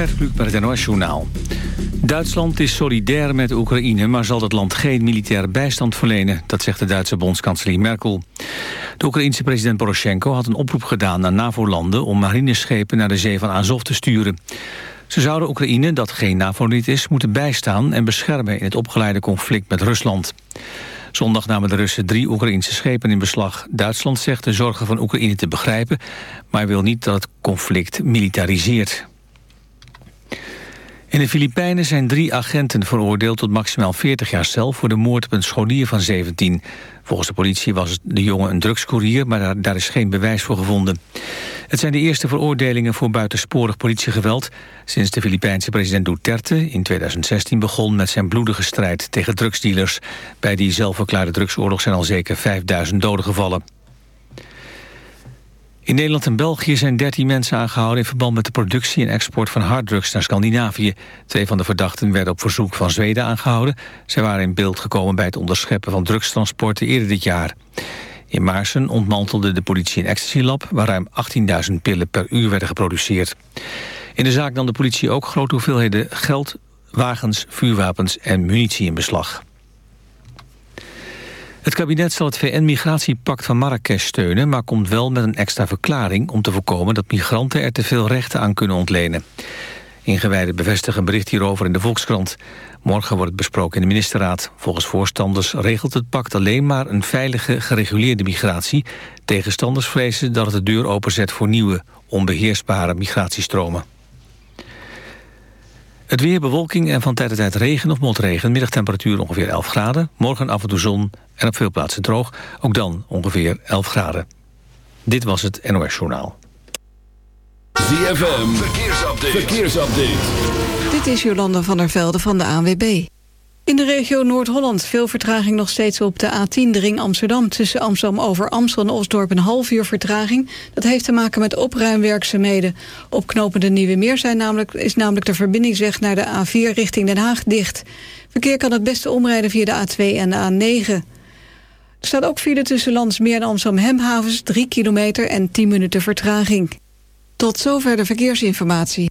Gert Kluk met het NOS-journaal. Duitsland is solidair met Oekraïne... maar zal het land geen militaire bijstand verlenen. Dat zegt de Duitse bondskanselier Merkel. De Oekraïense president Poroshenko had een oproep gedaan aan NAVO-landen... om marineschepen naar de zee van Azov te sturen. Ze zouden Oekraïne, dat geen NAVO-lid is, moeten bijstaan... en beschermen in het opgeleide conflict met Rusland. Zondag namen de Russen drie Oekraïnse schepen in beslag. Duitsland zegt de zorgen van Oekraïne te begrijpen... maar wil niet dat het conflict militariseert. In de Filipijnen zijn drie agenten veroordeeld tot maximaal 40 jaar cel... voor de moord op een scholier van 17. Volgens de politie was de jongen een drugscourier... maar daar, daar, is geen bewijs voor gevonden. Het zijn de eerste veroordelingen voor buitensporig politiegeweld... sinds de Filipijnse president Duterte in 2016 begon... met zijn bloedige strijd tegen drugsdealers. Bij die zelfverklaarde drugsoorlog zijn al zeker 5000 doden gevallen. In Nederland en België zijn 13 mensen aangehouden... in verband met de productie en export van harddrugs naar Scandinavië. Twee van de verdachten werden op verzoek van Zweden aangehouden. Zij waren in beeld gekomen bij het onderscheppen van drugstransporten eerder dit jaar. In Maarsen ontmantelde de politie een ecstasy-lab... waar ruim 18.000 pillen per uur werden geproduceerd. In de zaak nam de politie ook grote hoeveelheden geld, wagens, vuurwapens en munitie in beslag. Het kabinet zal het VN-migratiepact van Marrakesh steunen... maar komt wel met een extra verklaring om te voorkomen... dat migranten er te veel rechten aan kunnen ontlenen. Ingewijden bevestigen bericht hierover in de Volkskrant. Morgen wordt het besproken in de ministerraad. Volgens voorstanders regelt het pact alleen maar een veilige, gereguleerde migratie. Tegenstanders vrezen dat het de deur openzet voor nieuwe, onbeheersbare migratiestromen. Het weer bewolking en van tijd tot tijd regen of motregen. Middagtemperatuur ongeveer 11 graden. Morgen af en toe zon en op veel plaatsen droog. Ook dan ongeveer 11 graden. Dit was het NOS Journaal. ZFM, verkeersupdate. verkeersupdate. Dit is Jolanda van der Velde van de ANWB. In de regio Noord-Holland veel vertraging nog steeds op de A10, de ring Amsterdam. Tussen Amsterdam over Amstel en Osdorp een half uur vertraging. Dat heeft te maken met opruimwerkzaamheden. Op knopende Nieuwe Meer zijn namelijk, is namelijk de verbindingsweg naar de A4 richting Den Haag dicht. Verkeer kan het beste omrijden via de A2 en de A9. Er staat ook file tussen Landsmeer en Amsterdam-Hemhavens... 3 kilometer en 10 minuten vertraging. Tot zover de verkeersinformatie.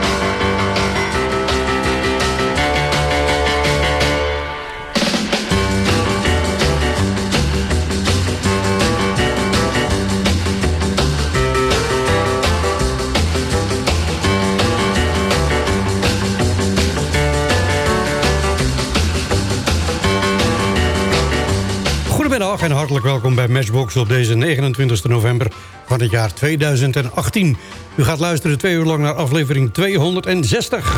Goedemiddag en hartelijk welkom bij Matchbox op deze 29 november van het jaar 2018. U gaat luisteren twee uur lang naar aflevering 260.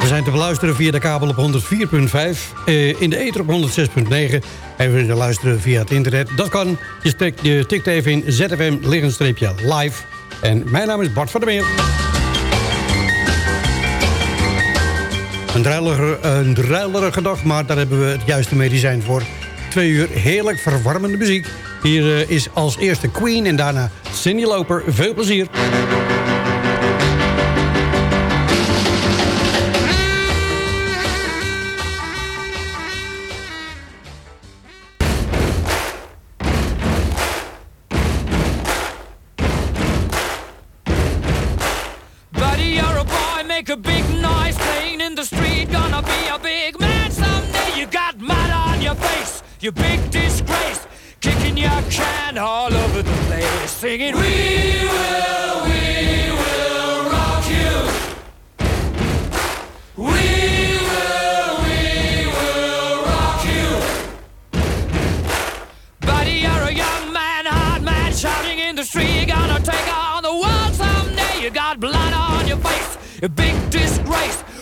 We zijn te beluisteren via de kabel op 104.5. eh, in de ether op 106.9. En we te luisteren via het internet. Dat kan. Je, tikt even in ZFM liggenstreepje live. En mijn naam is Bart van der Meel. Een druilerige, een druilerige dag, maar daar hebben we het juiste medicijn voor. Twee uur heerlijk verwarmende muziek. Hier eh, is als eerste Queen en daarna Cindy Loper. Veel plezier. Make a big in the street. Gonna be a big man someday. You got mud on your face, you big disgrace. Kicking your can all over the place, singing, We will, we will rock you. We will, we will rock you. Buddy, you're a young man, hard man, shouting in the street. Gonna take on the world someday. You got blood on your face, a big disgrace,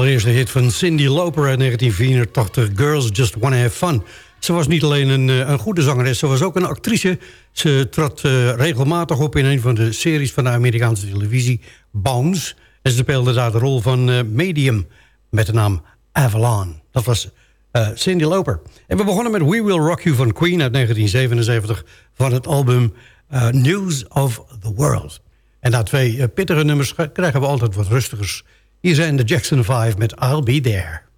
allereerste hit van Cindy Lauper uit 1984, Girls Just Wanna Have Fun. Ze was niet alleen een, eh, een goede zangeres, ze was ook een actrice. Ze trad uh, regelmatig op in een van de series van de Amerikaanse televisie, Bounce. En ze speelde daar de rol van uh, Medium met de naam Avalon. Dat was uh, Cindy Lauper. En we begonnen met We Will Rock You van Queen uit 1977... van het album News of the World. En na twee pittige nummers krijgen we altijd wat rustigers. Hier zijn de Jackson 5 met I'll Be There.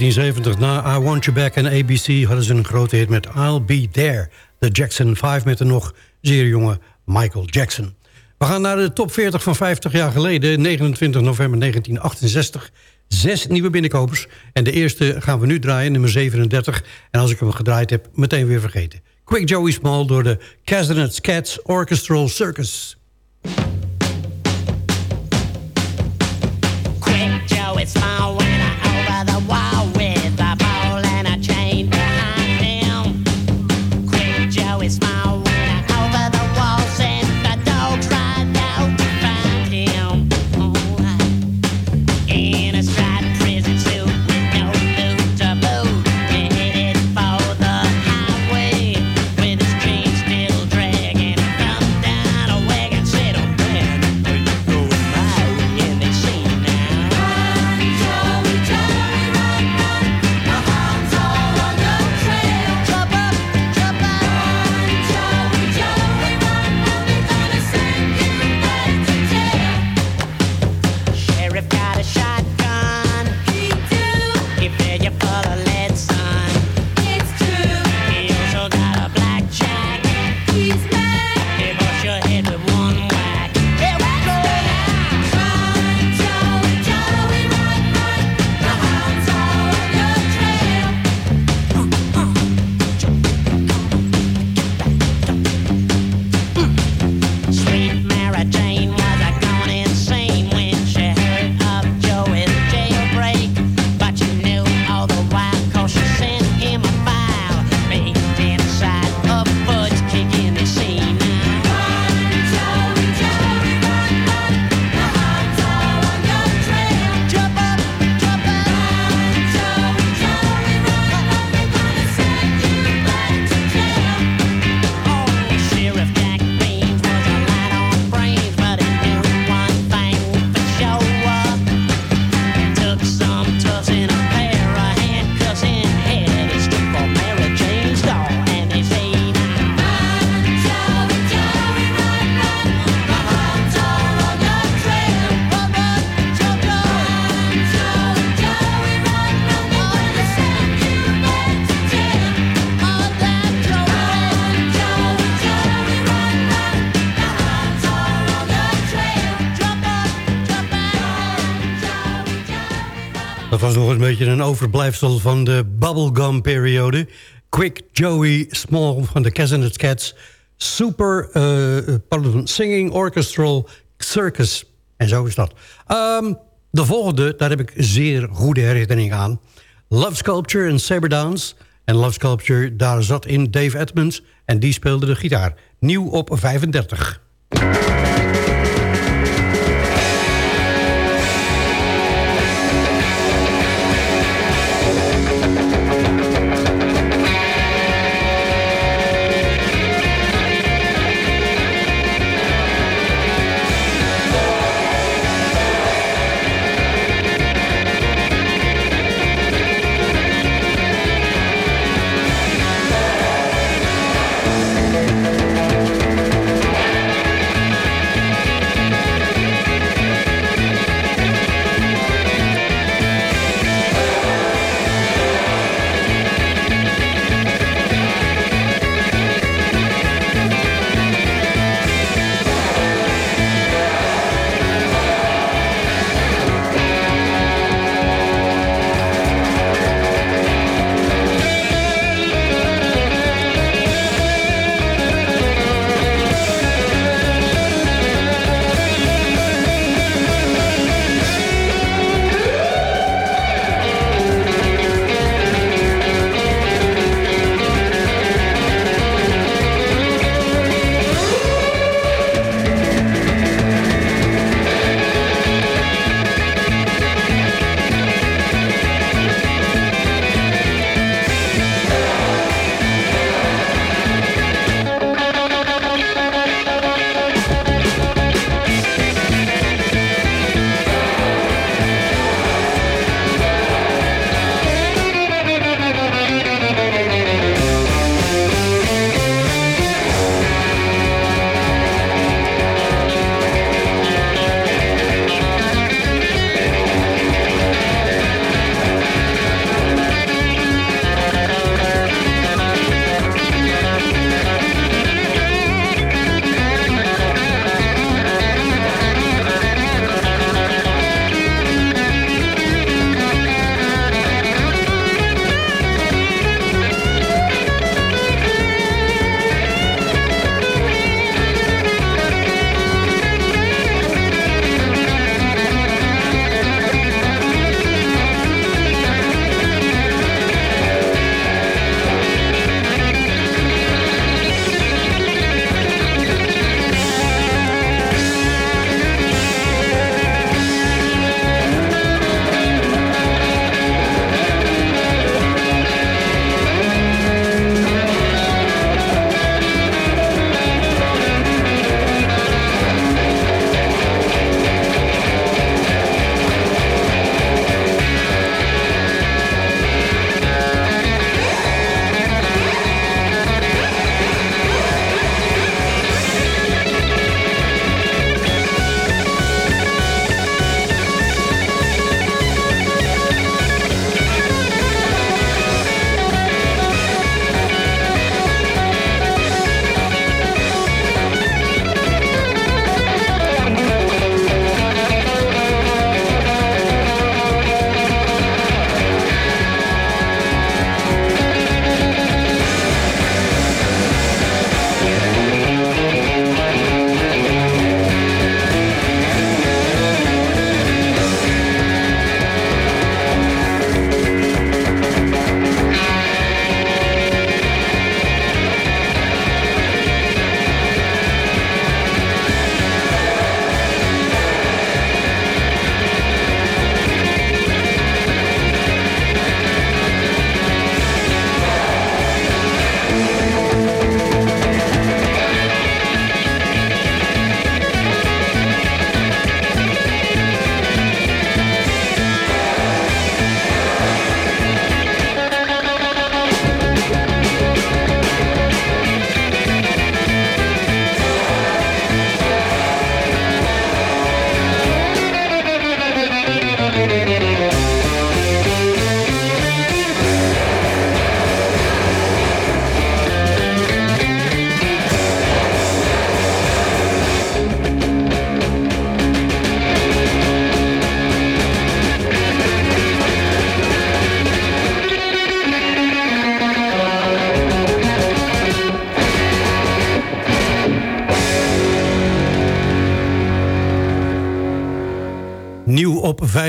1970, na I Want You Back en ABC... hadden ze een grote hit met I'll Be There. De Jackson 5 met de nog zeer jonge Michael Jackson. We gaan naar de top 40 van 50 jaar geleden. 29 november 1968. Zes nieuwe binnenkopers. En de eerste gaan we nu draaien, nummer 37. En als ik hem gedraaid heb, meteen weer vergeten. Quick Joey Small door de Castanets Cats Orchestral Circus. Quick Joe, it's beetje een overblijfsel van de bubblegum-periode. Quick Joey Small van de Casanets Cats. Super, eh, pardon, Singing Orchestral Circus. En zo is dat. Ehm, de volgende, daar heb ik zeer goede herinneringen aan. Love Sculpture en Saber Dance. En Love Sculpture, daar zat in Dave Edmonds. En die speelde de gitaar. Nieuw op 35.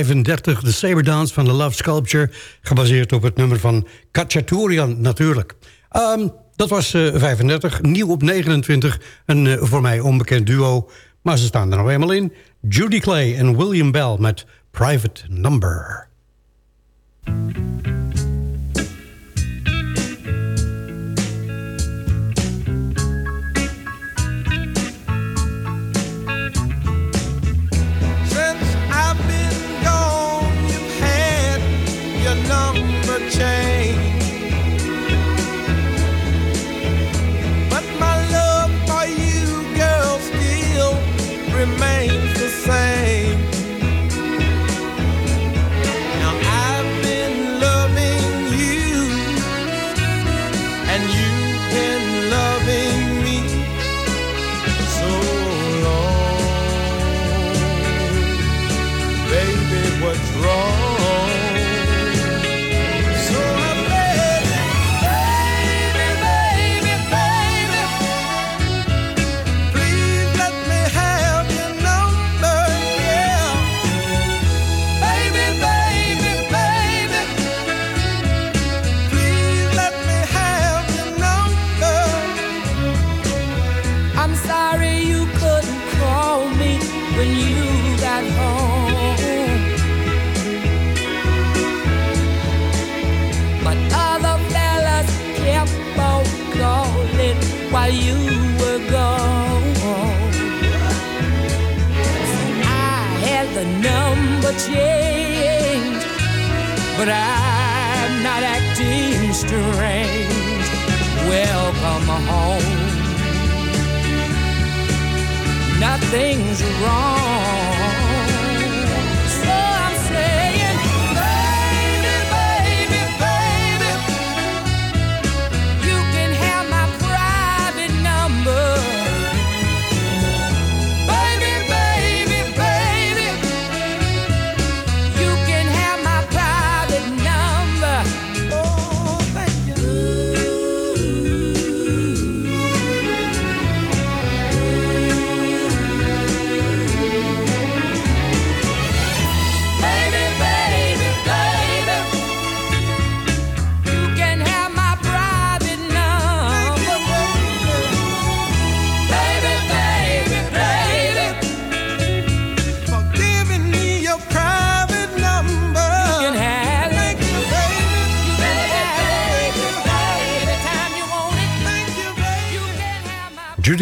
35 de Saber Dance van de Love Sculpture... gebaseerd op het nummer van Kachaturian natuurlijk. Ehm, dat was eh, 35, nieuw op 29, een eh, voor mij onbekend duo... maar ze staan er nog eenmaal in. Judy Clay en William Bell met Private Number.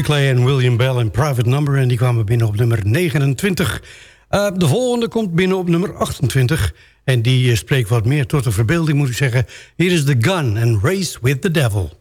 Clay en William Bell en Private Number... en die kwamen binnen op nummer 29. Eh, de volgende komt binnen op nummer 28. En die eh, spreekt wat meer tot de verbeelding, moet ik zeggen. Hier is The Gun en Race with the Devil.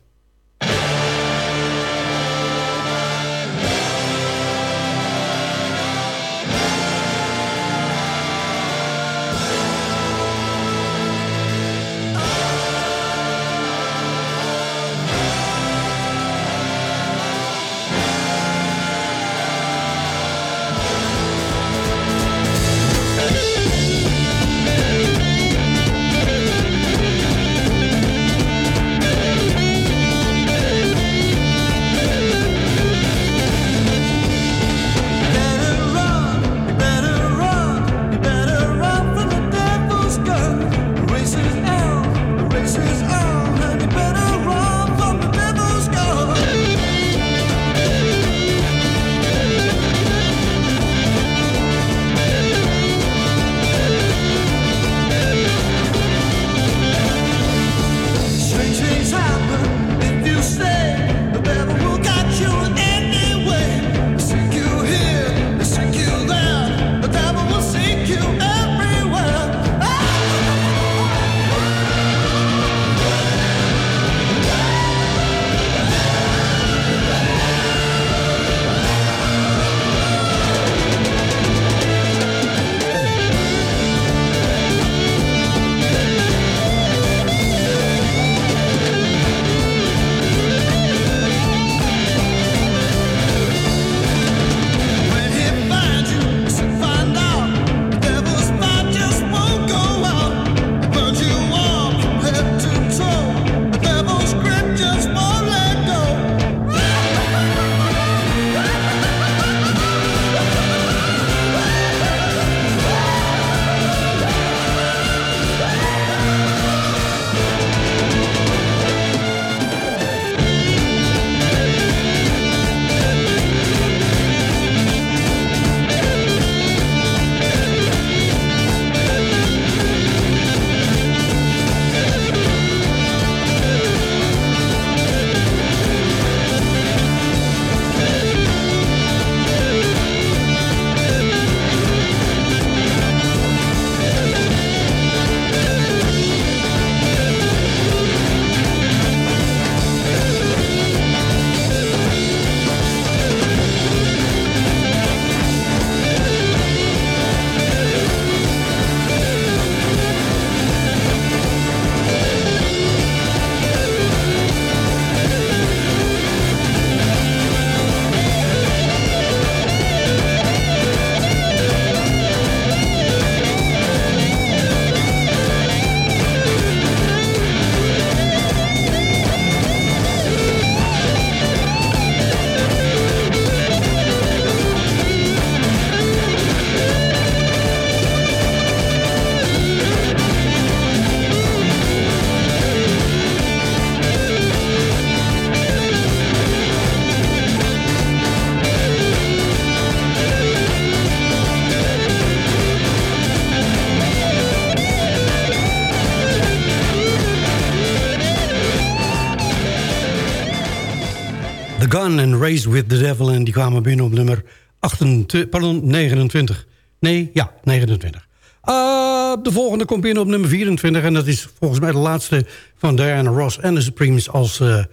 De Devil. En die kwamen binnen op nummer 28, pardon, 29. Nee, ja, 29. Ah, de volgende komt binnen op nummer 24. En dat is volgens mij de laatste van Diana Ross en de Supremes als uh,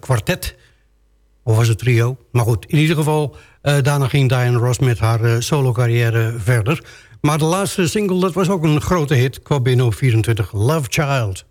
kwartet. Of was het trio? Maar goed, in ieder geval... daarna ging Diana Ross met haar solo carrière verder. Maar de laatste single, dat was ook een grote hit. Kwam binnen op 24, Love Child.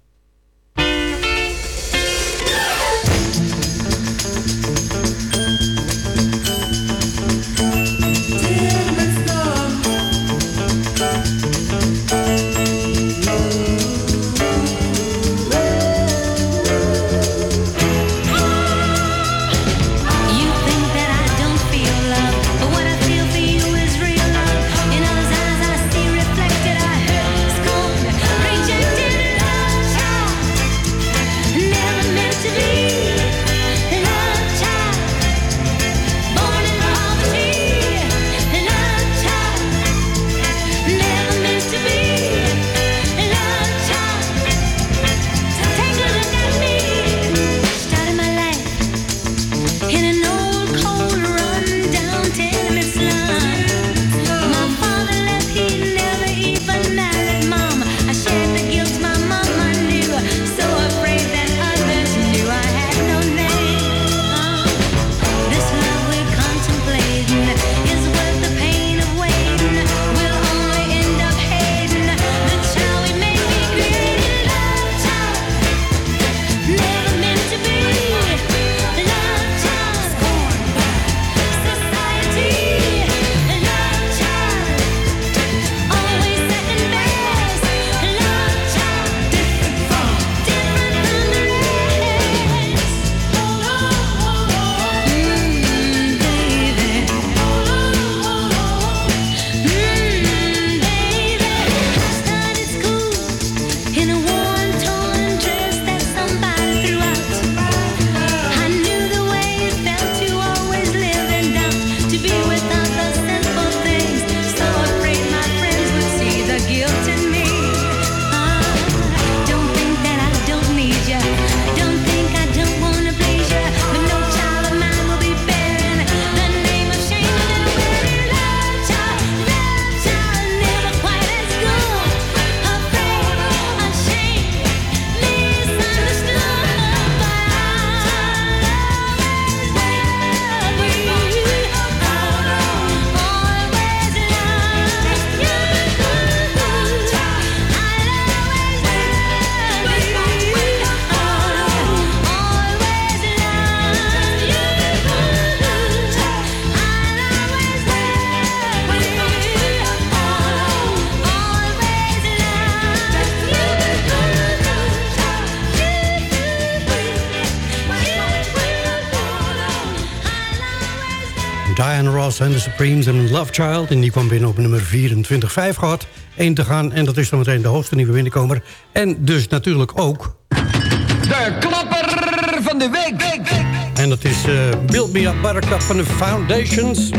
Supremes en Love Child. En die kwam binnen op nummer 24, 5 gehad. Eén te gaan en dat is dan meteen de hoogste nieuwe binnenkomer. En dus natuurlijk ook... De klapper van de week! week. En dat is uh, Build Me Up Buttercup van de Foundations.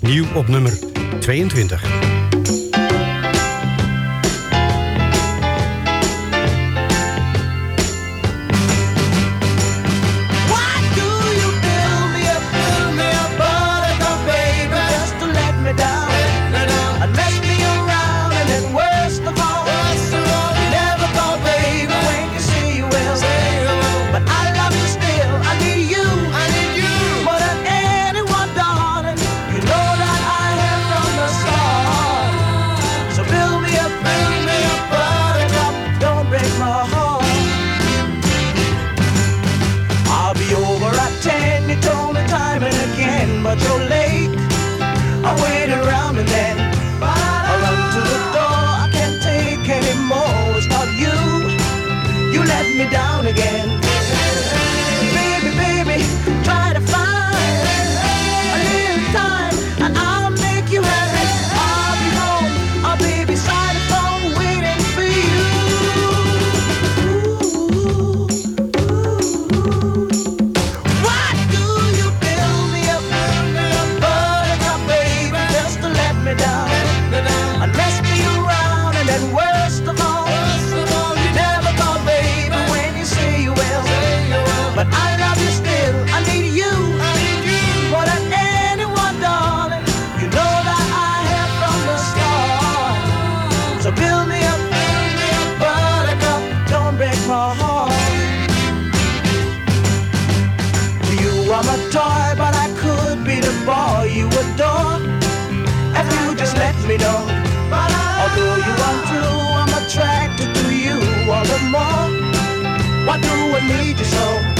Nieuw op nummer 22. Don't. Although you are true, I'm attracted to you all the more. Why do I need you so?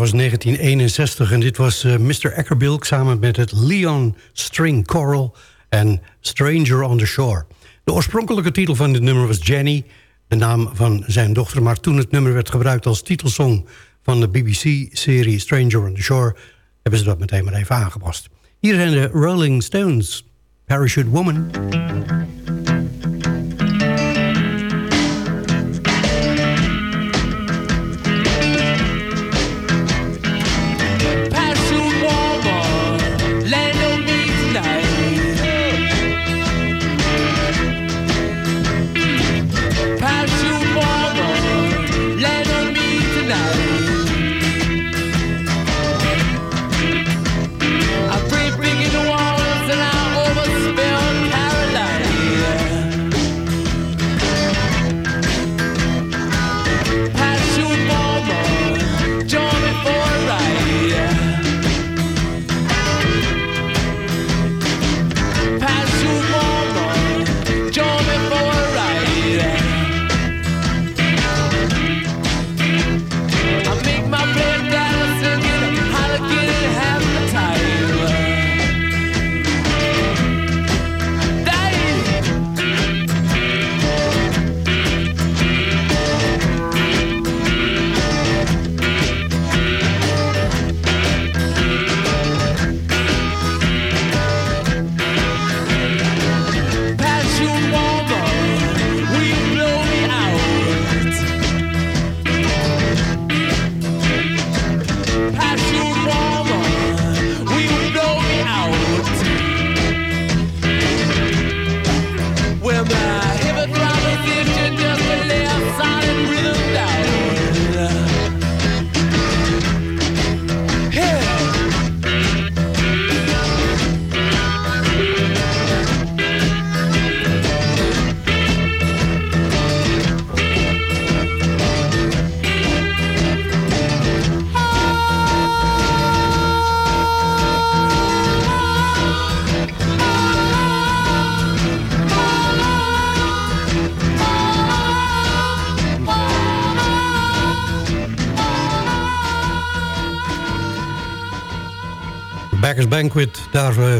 Was 1961 en dit was eh, Mr. Eckerbilk... samen met het Leon String Choral en Stranger on the Shore. De oorspronkelijke titel van dit nummer was Jenny, de naam van zijn dochter... maar toen het nummer werd gebruikt als titelsong van de BBC-serie Stranger on the Shore... hebben ze dat meteen maar even aangepast. Hier zijn de Rolling Stones, Parachute Woman...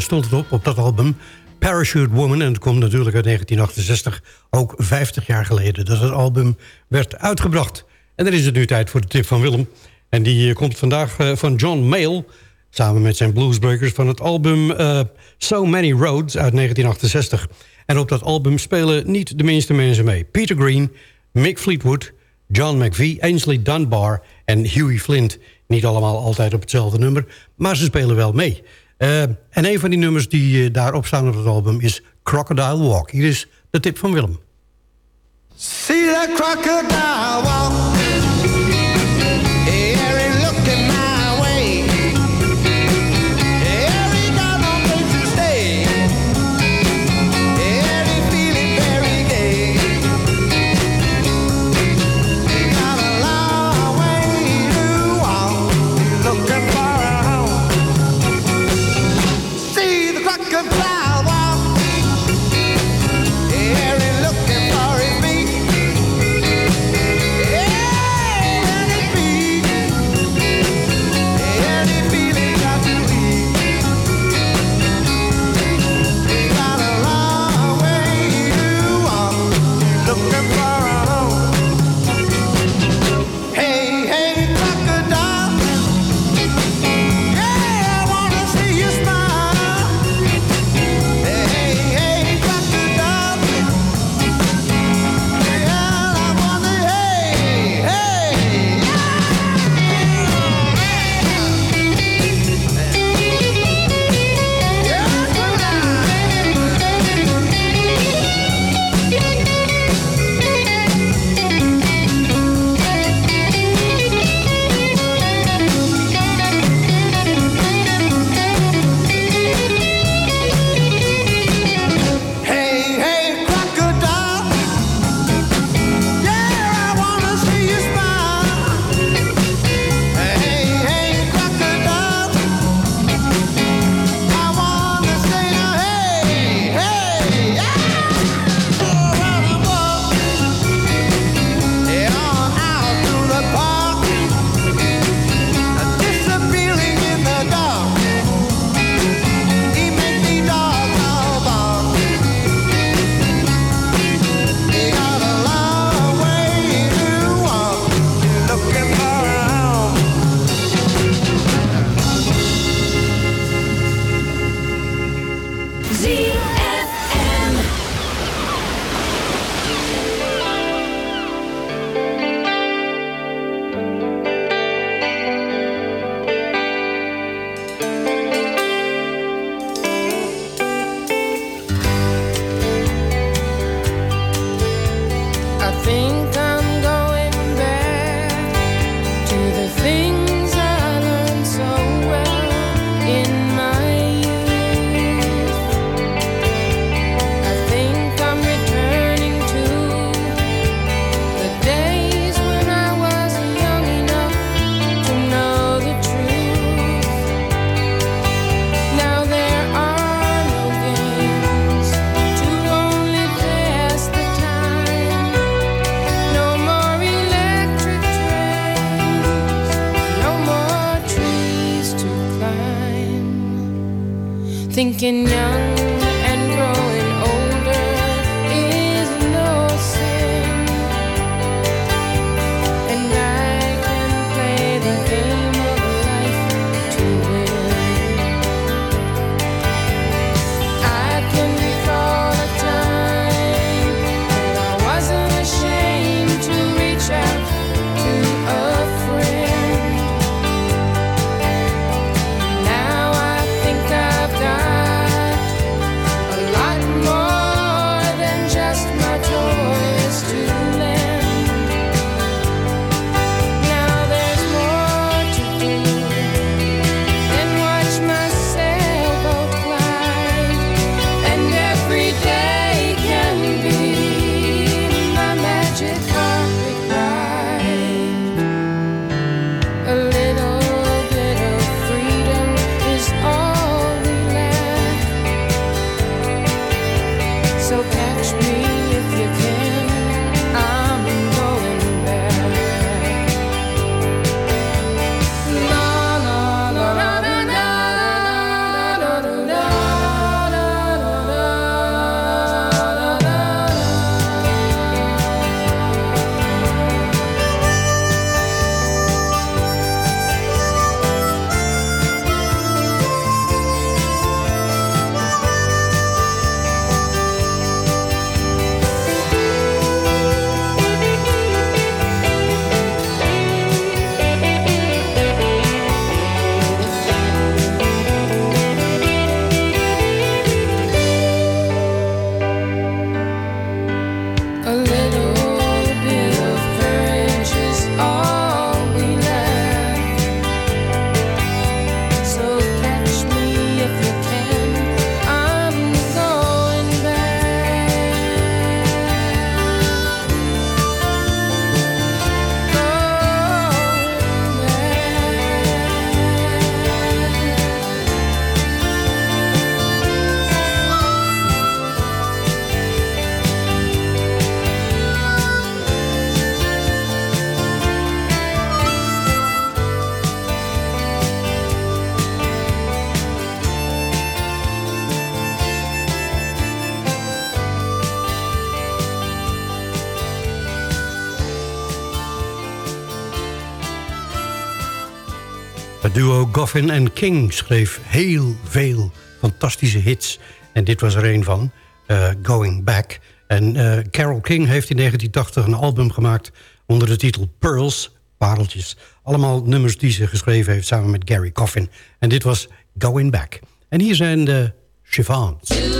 stond het op, op dat album. Parachute Woman, en dat komt natuurlijk uit 1968, ook 50 jaar geleden... dat het album werd uitgebracht. En dan is het nu tijd voor de tip van Willem. En die eh, komt vandaag eh, van John Mayall... samen met zijn bluesbreakers van het album eh, So Many Roads uit 1968. En op dat album spelen niet de minste mensen mee. Peter Green, Mick Fleetwood, John McVie, Ainsley Dunbar en Huey Flint. Niet allemaal altijd op hetzelfde nummer, maar ze spelen wel mee... Eh, en een van die nummers die eh, daarop staan op het album is Crocodile Walk. Hier is de tip van Willem. See that crocodile walk. Goffin en King schreef heel veel fantastische hits. En dit was er een van, eh, Going Back. En eh, Carole King heeft in 1980 een album gemaakt... onder de titel Pearls, pareltjes. Allemaal nummers die ze geschreven heeft samen met Gary Coffin. En dit was Going Back. En hier zijn de Chiffons.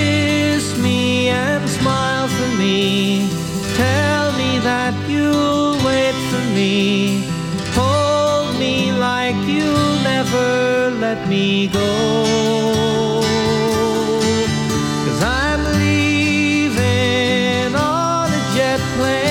smile for me. Tell me that you'll wait for me. Hold me like you'll never let me go. Cause I'm leaving on a jet plane.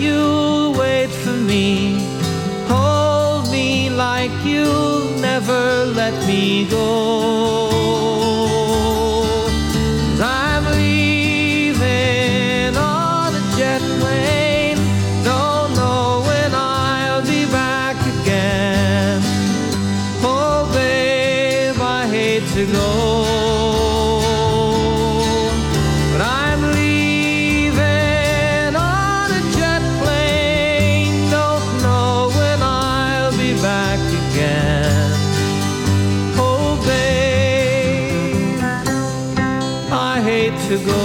You'll wait for me. Hold me like you'll never let me go. To go.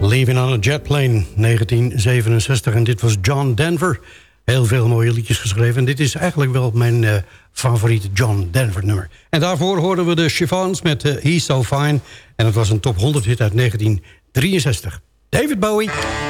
Leaving on a Jet Plane, 1967. En dit was John Denver. Heel veel mooie liedjes geschreven. En dit is eigenlijk wel mijn eh, favoriete John Denver nummer. En daarvoor hoorden we de Chiffons met eh, He's So Fine. En het was een top 100 hit uit 1963. David Bowie.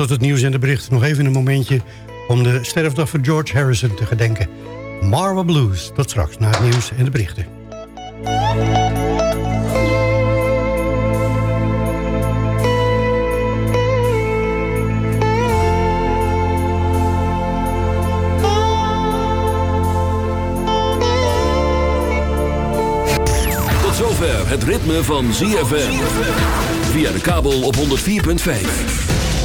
Tot het nieuws en de berichten nog even een momentje... om de sterfdag van George Harrison te gedenken. Marwa Blues. Tot straks na het nieuws en de berichten. Tot zover het ritme van ZFM. Via de kabel op 104.5.